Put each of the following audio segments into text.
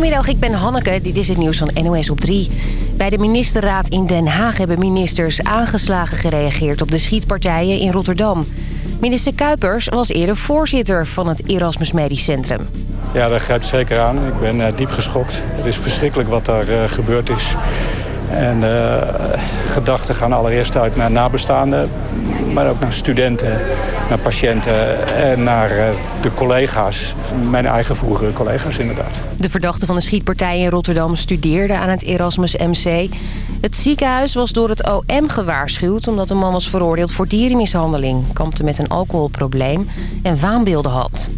Goedemiddag, ik ben Hanneke. Dit is het nieuws van NOS op 3. Bij de ministerraad in Den Haag hebben ministers aangeslagen gereageerd... op de schietpartijen in Rotterdam. Minister Kuipers was eerder voorzitter van het Erasmus Medisch Centrum. Ja, dat grijpt zeker aan. Ik ben uh, diep geschokt. Het is verschrikkelijk wat daar uh, gebeurd is. En uh, gedachten gaan allereerst uit naar nabestaanden, maar ook naar studenten, naar patiënten en naar uh, de collega's. Mijn eigen vroegere collega's inderdaad. De verdachte van de schietpartij in Rotterdam studeerde aan het Erasmus MC. Het ziekenhuis was door het OM gewaarschuwd omdat een man was veroordeeld voor dierenmishandeling, kampte met een alcoholprobleem en waanbeelden had.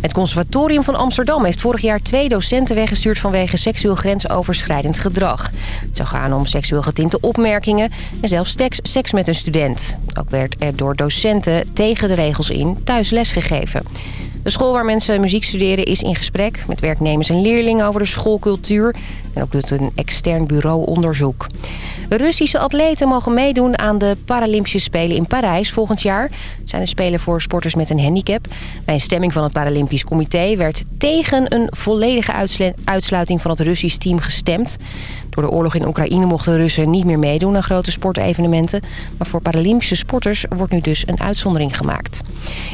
Het conservatorium van Amsterdam heeft vorig jaar twee docenten weggestuurd vanwege seksueel grensoverschrijdend gedrag. Het zou gaan om seksueel getinte opmerkingen en zelfs seks met een student. Ook werd er door docenten tegen de regels in thuis lesgegeven. De school waar mensen muziek studeren is in gesprek met werknemers en leerlingen over de schoolcultuur. En ook doet een extern bureau onderzoek. Russische atleten mogen meedoen aan de Paralympische Spelen in Parijs volgend jaar. Zijn de Spelen voor sporters met een handicap. Bij een stemming van het Paralympisch Comité werd tegen een volledige uitsluiting van het Russisch team gestemd. Door de oorlog in Oekraïne mochten Russen niet meer meedoen aan grote sportevenementen. Maar voor Paralympische sporters wordt nu dus een uitzondering gemaakt.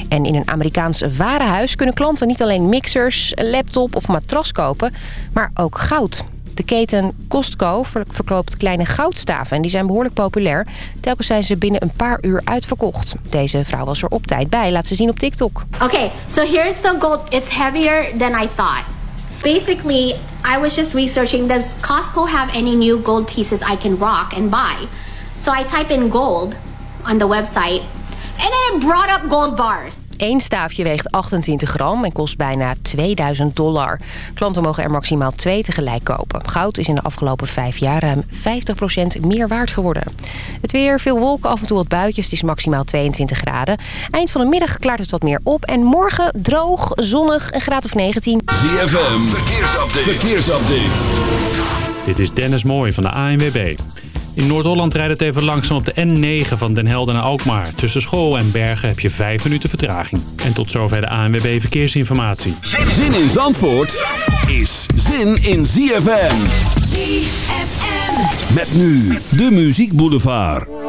En in een Amerikaans warenhuis kunnen klanten niet alleen mixers, laptop of matras kopen, maar ook goud. De keten Costco verkoopt kleine goudstaven en die zijn behoorlijk populair. Telkens zijn ze binnen een paar uur uitverkocht. Deze vrouw was er op tijd bij. Laat ze zien op TikTok. Okay, so here's the gold. It's heavier than I thought. Basically, I was just researching, does Costco have any new gold pieces I can rock and buy? So I type in gold on the website and then it brought up gold bars. Eén staafje weegt 28 gram en kost bijna 2000 dollar. Klanten mogen er maximaal twee tegelijk kopen. Goud is in de afgelopen vijf jaar ruim 50% meer waard geworden. Het weer, veel wolken, af en toe wat buitjes. Het is maximaal 22 graden. Eind van de middag klaart het wat meer op. En morgen droog, zonnig, een graad of 19. ZFM, verkeersupdate. verkeersupdate. Dit is Dennis Mooij van de ANWB. In Noord-Holland rijdt het even langzaam op de N9 van Den Helder naar Alkmaar. Tussen school en Bergen heb je 5 minuten vertraging. En tot zover de ANWB Verkeersinformatie. Zin in Zandvoort is zin in ZFM. ZFM. Met nu de Muziek Boulevard.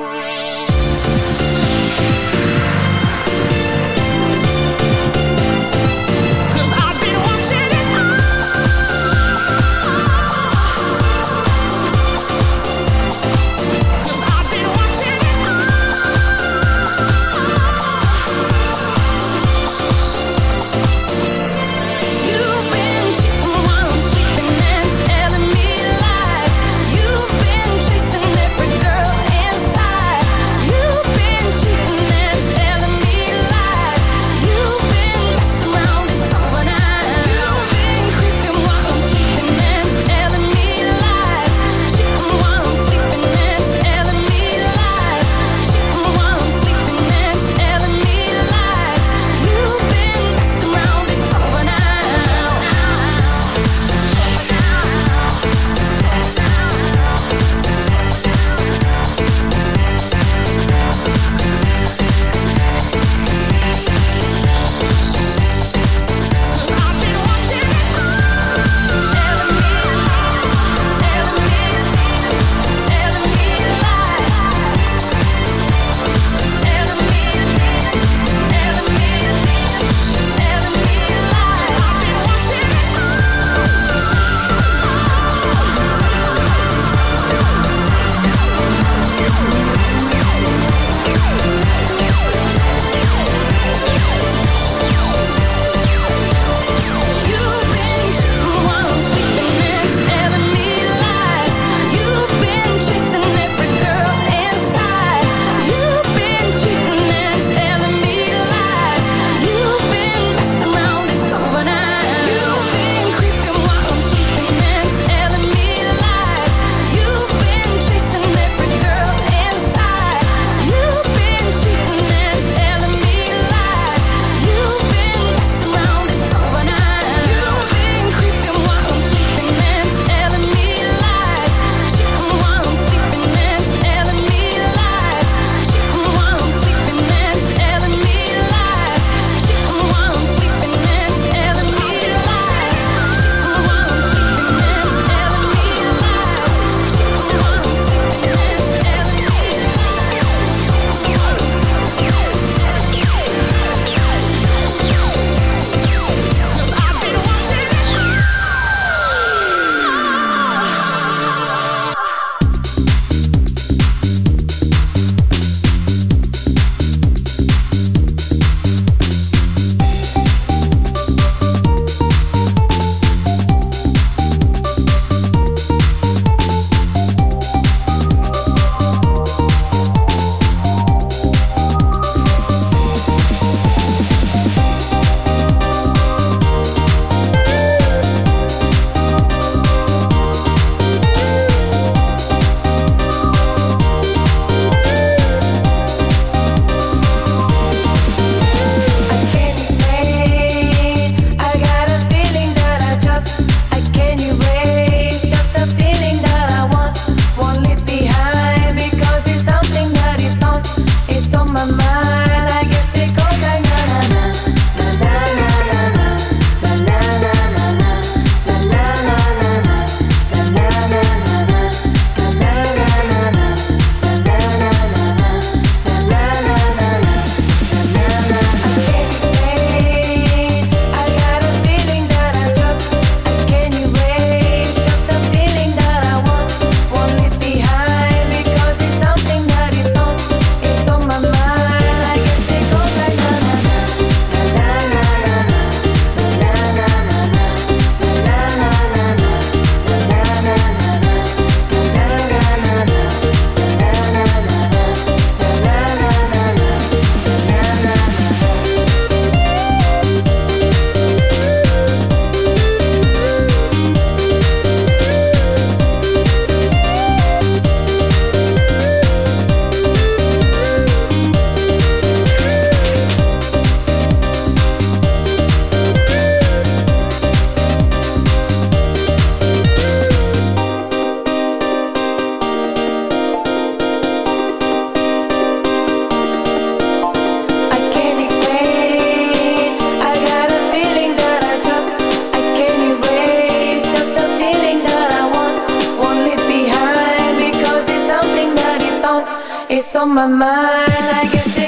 It's on my mind, I guess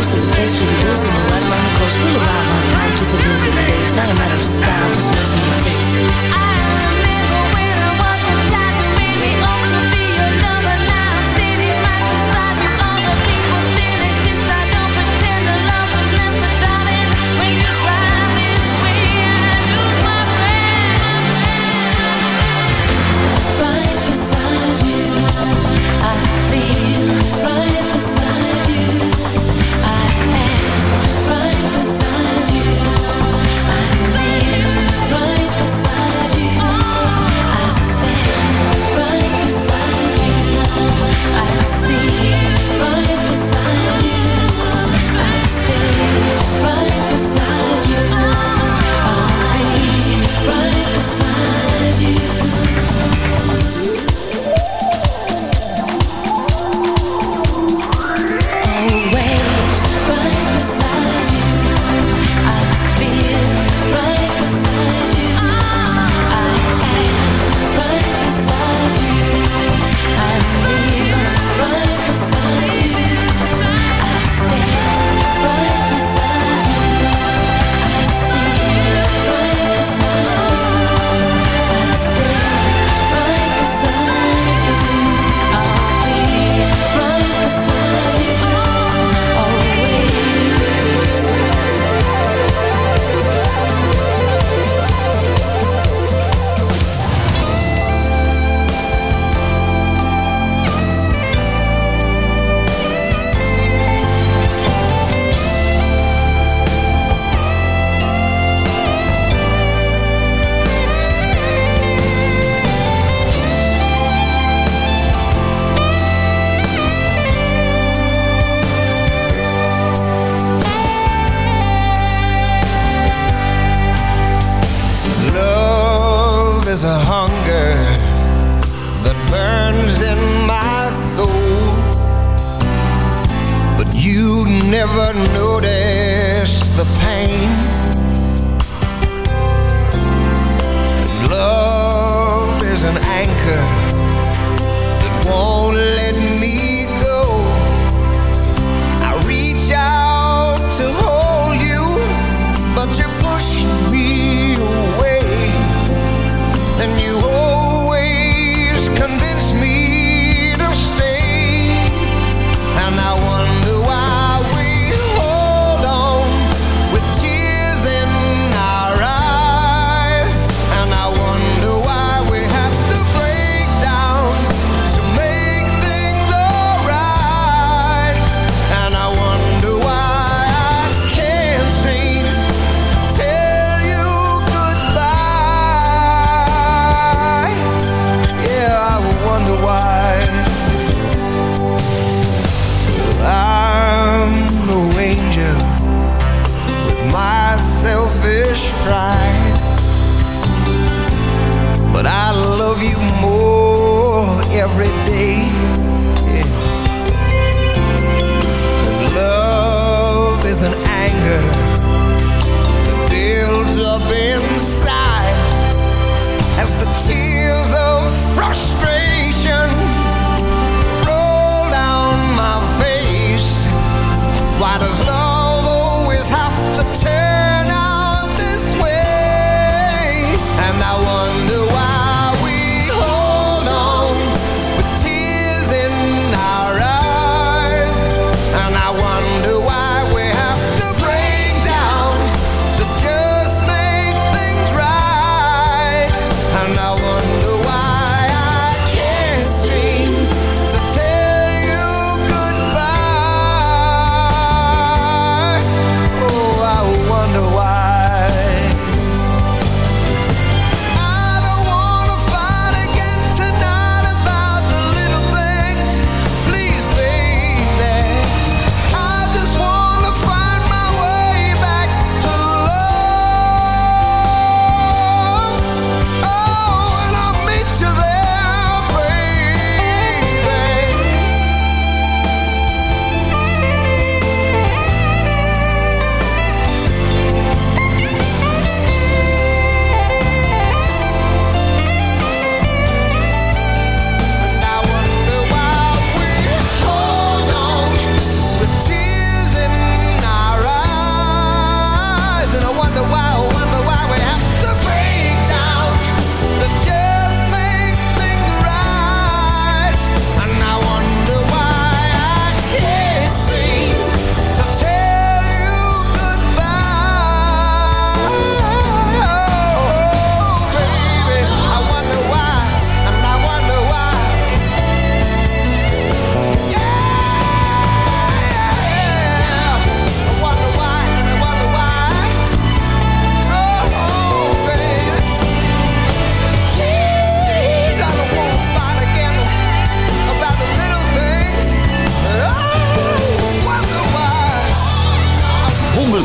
ghost is a face with a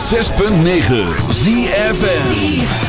106.9 ZFN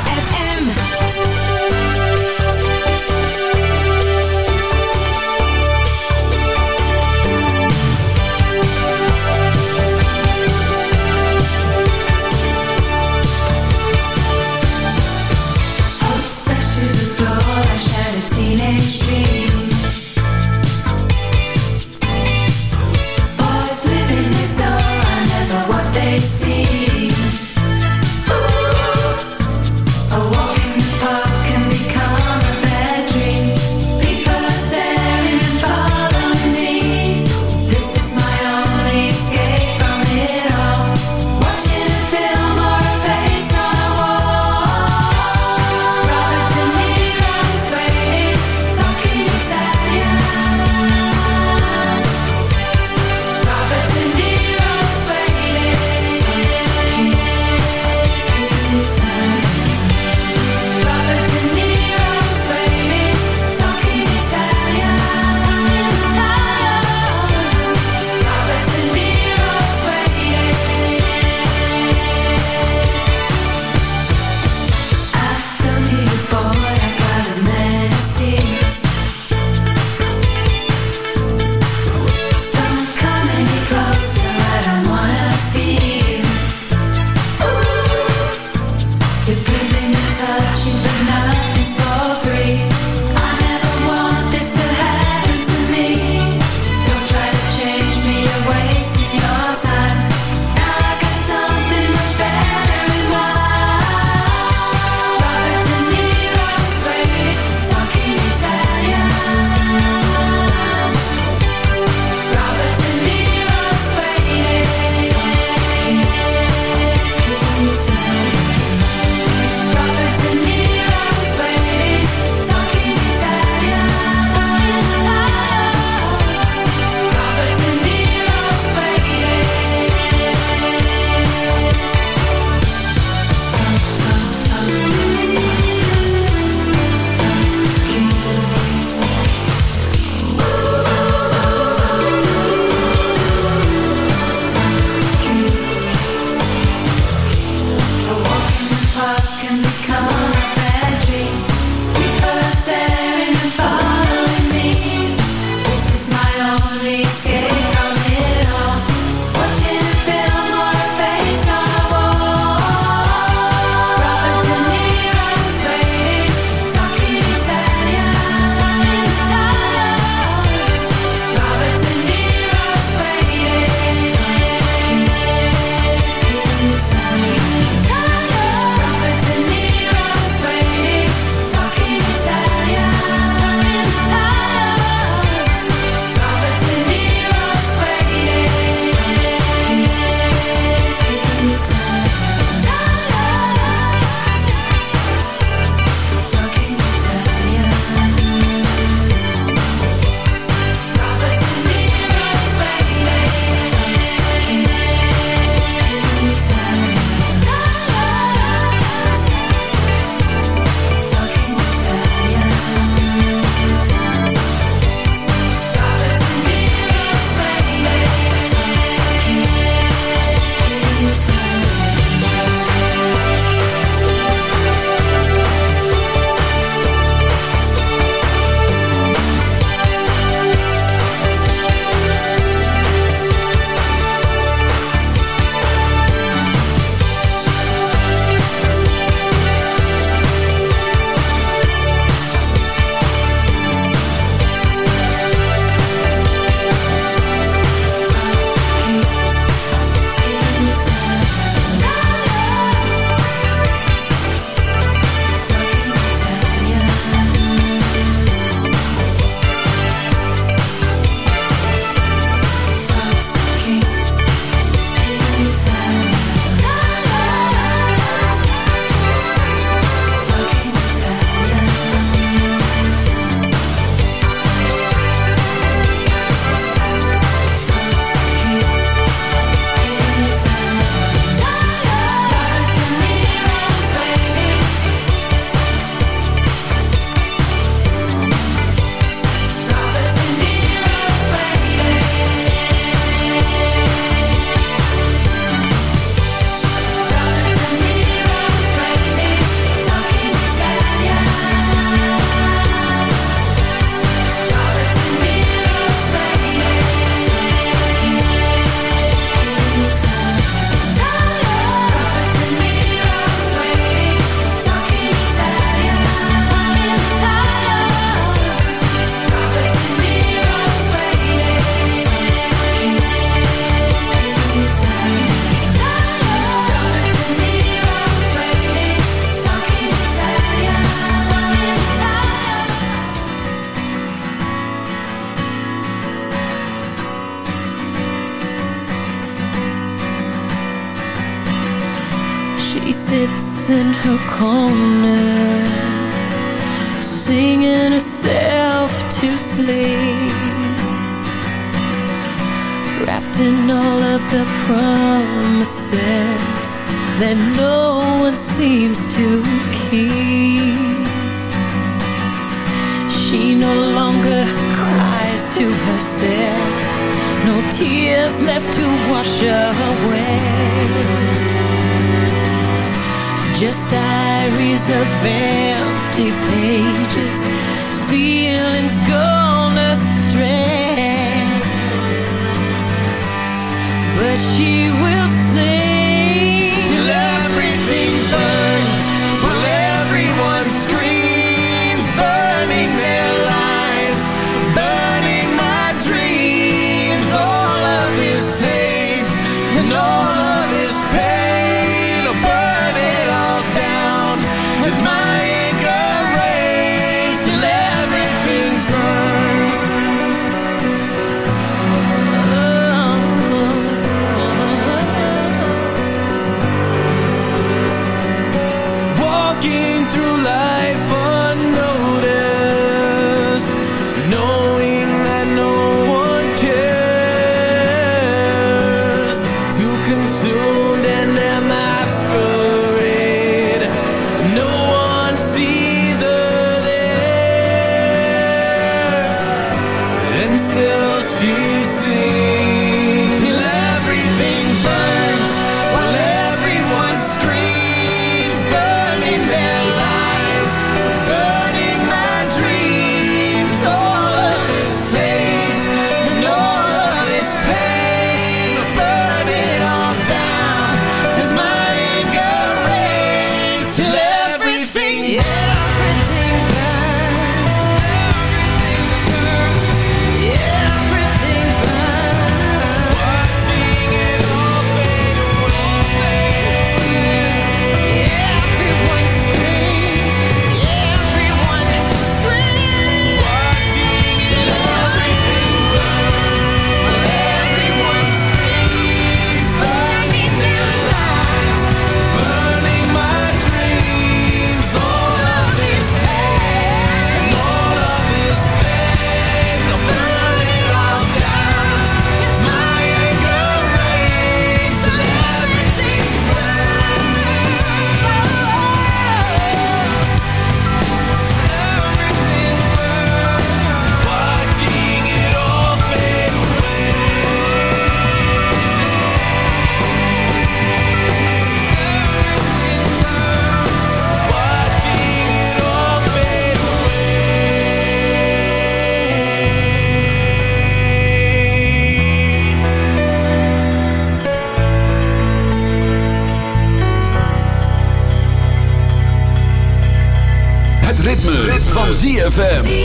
Oh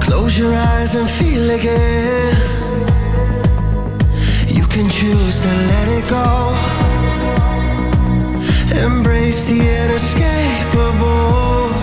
Close your eyes and feel again can choose to let it go. Embrace the inescapable.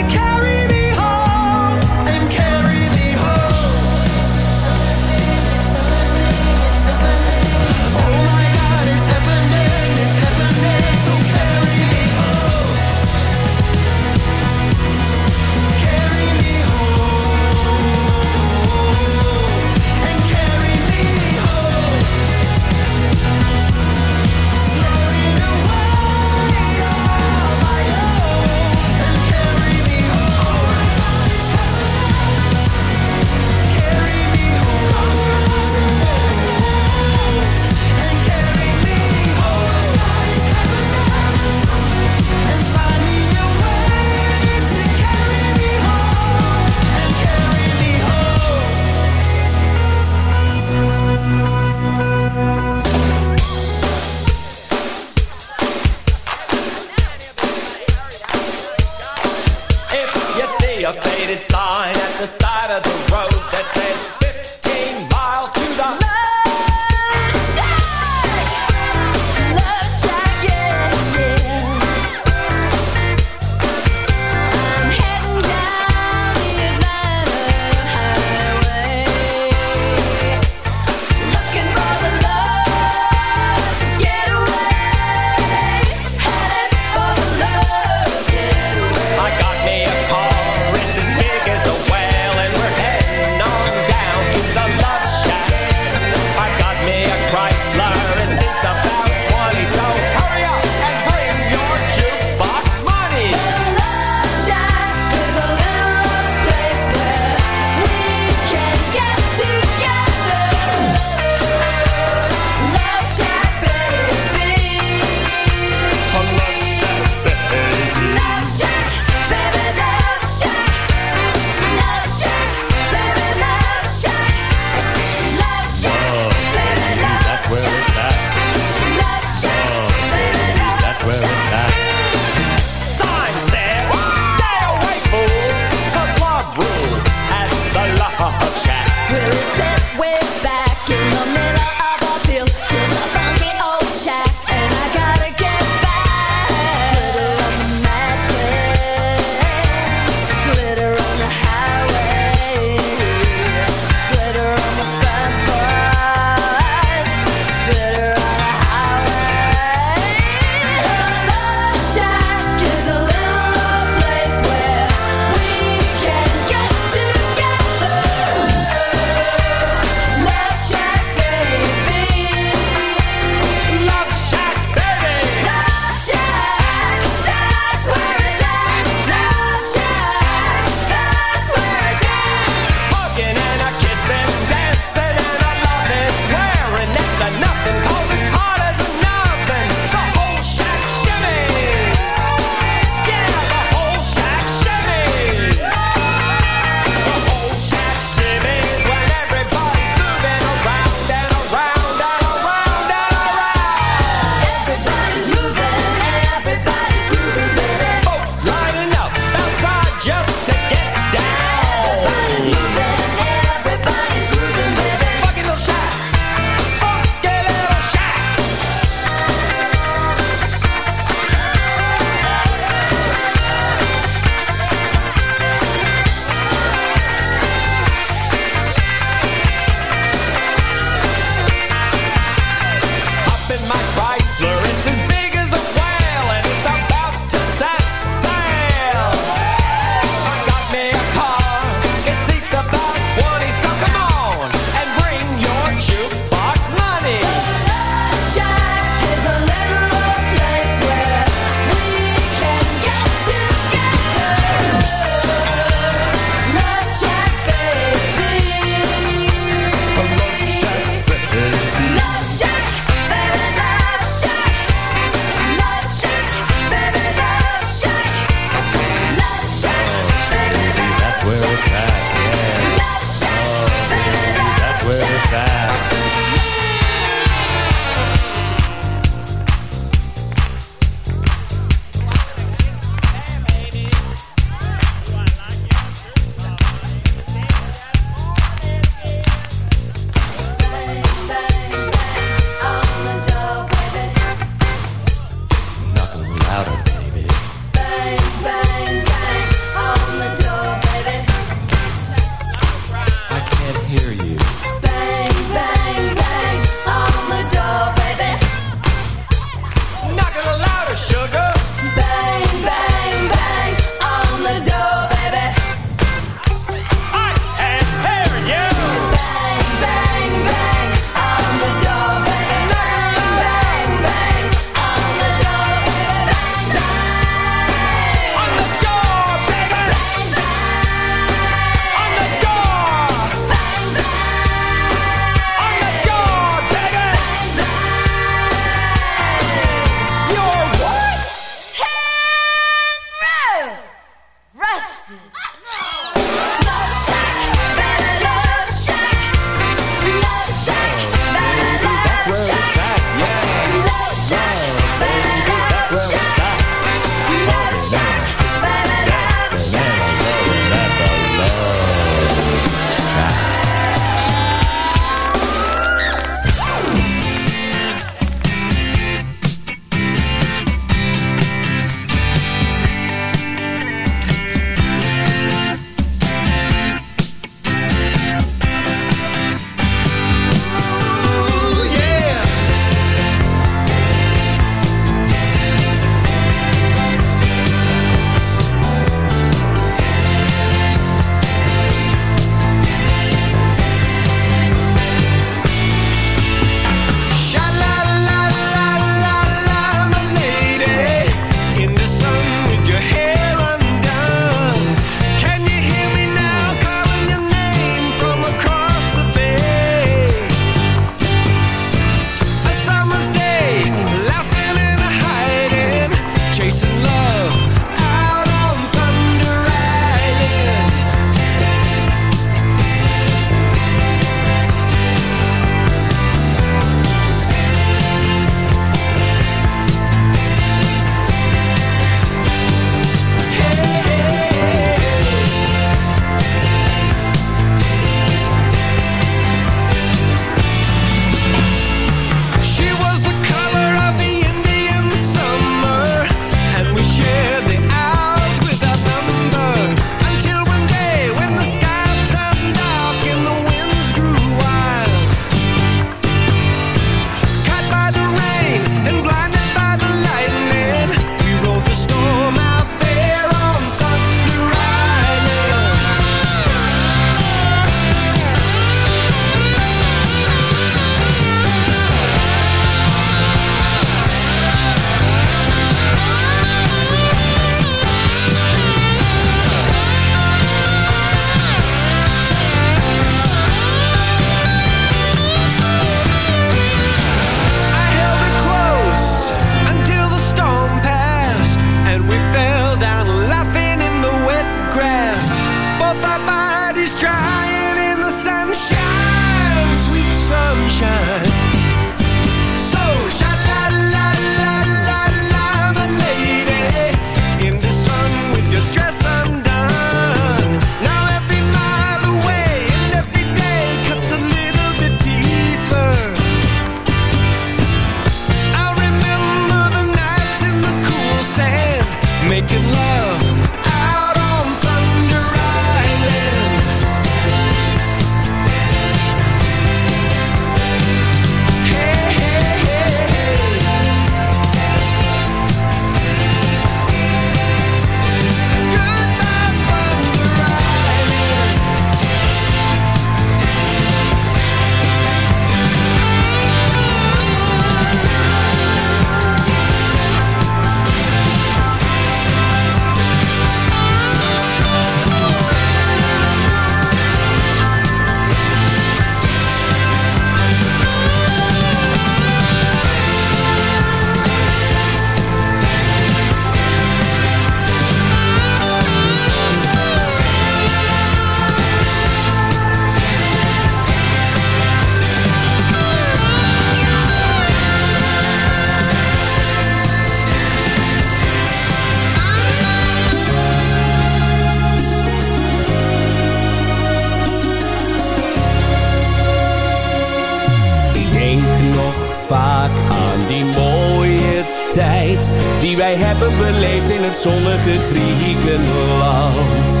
zonnige Griekenland.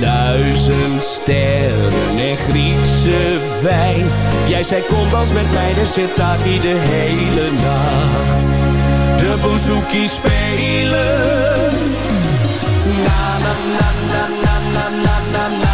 Duizend sterren en Griekse wijn. Jij zei kom als met mij, de Sirtaki de hele nacht. De bouzouki spelen. na na na na na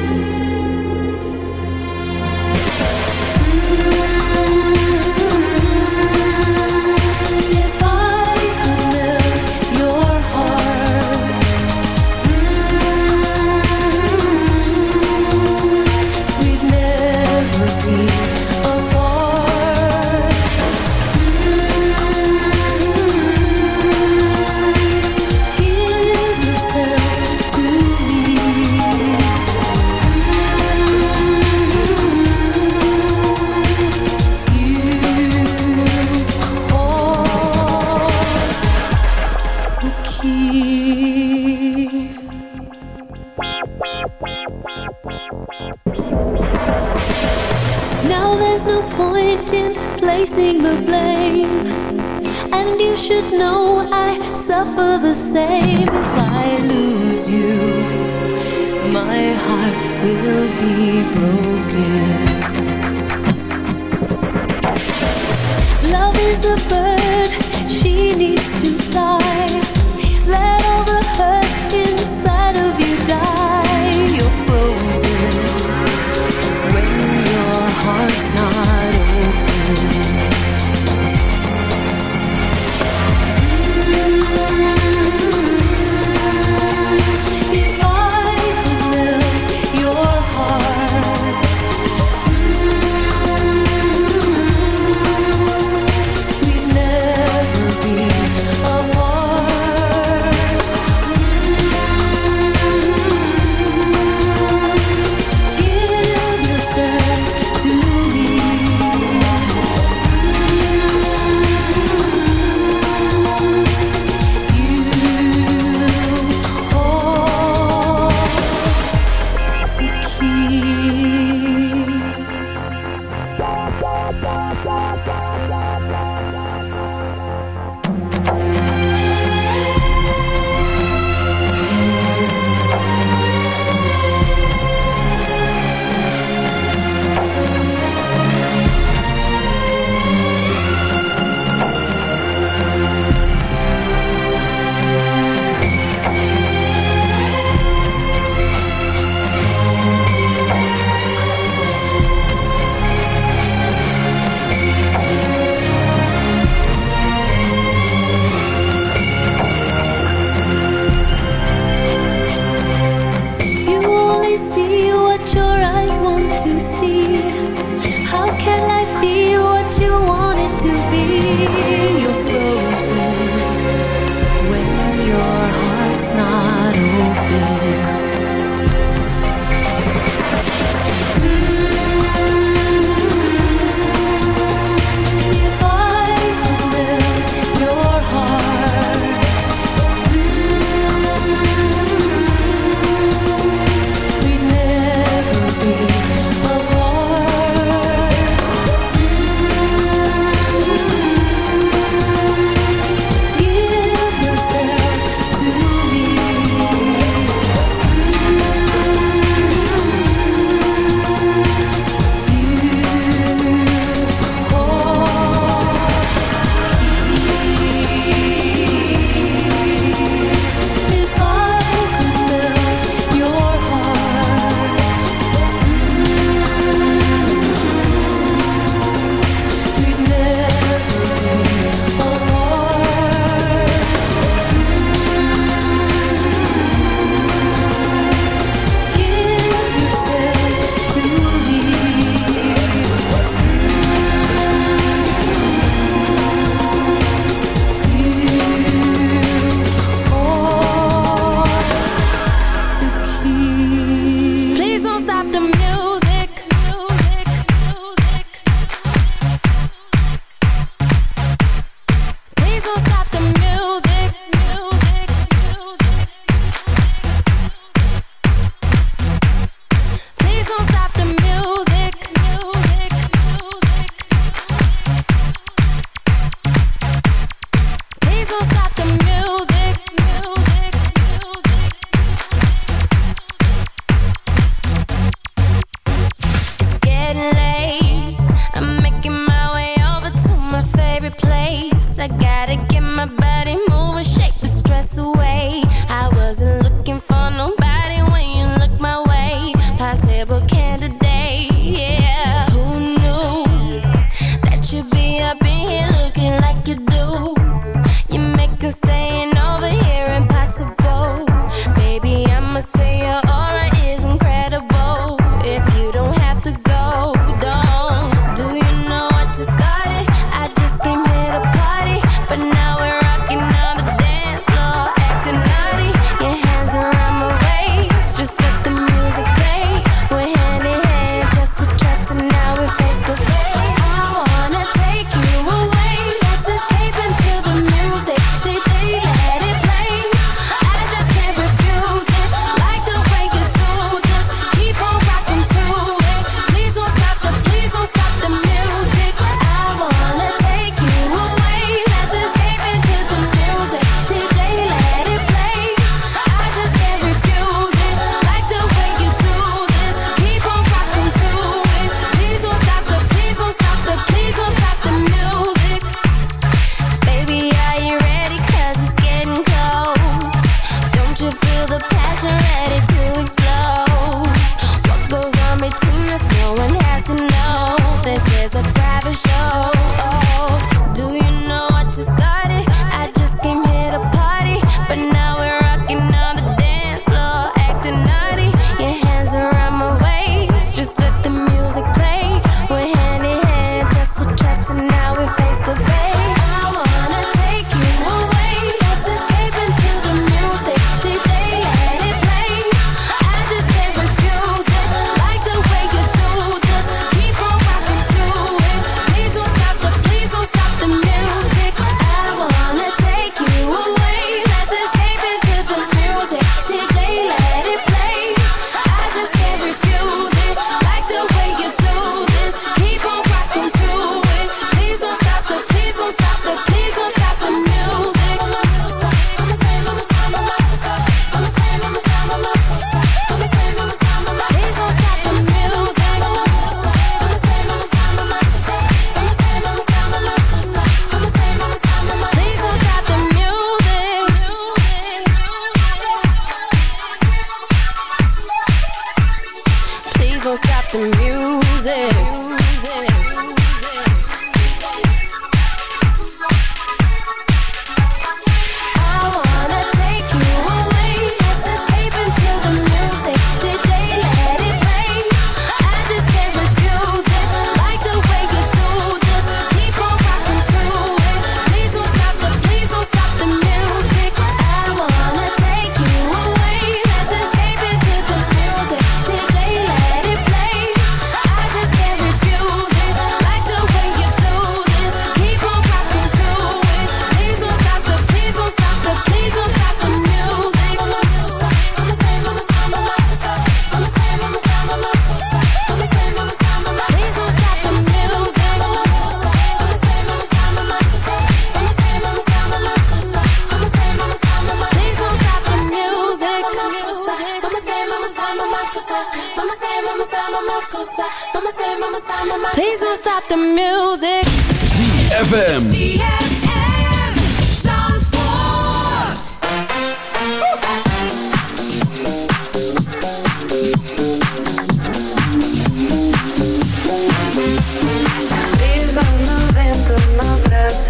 this the same if I lose you. My heart will be broken. Love is the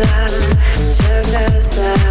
잘랐어 잘랐어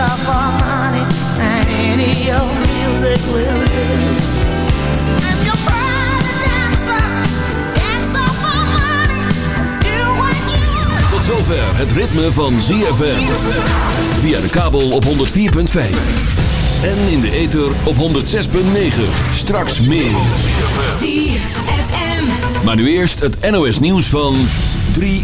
for money, and any old music will do. I'm your private dancer, dancer for money. I'll do what you Tot zover het ritme van ZFM. Via de kabel op 104.5. En in de ether op 106.9. Straks meer. ZFM. Maar nu eerst het NOS nieuws van 3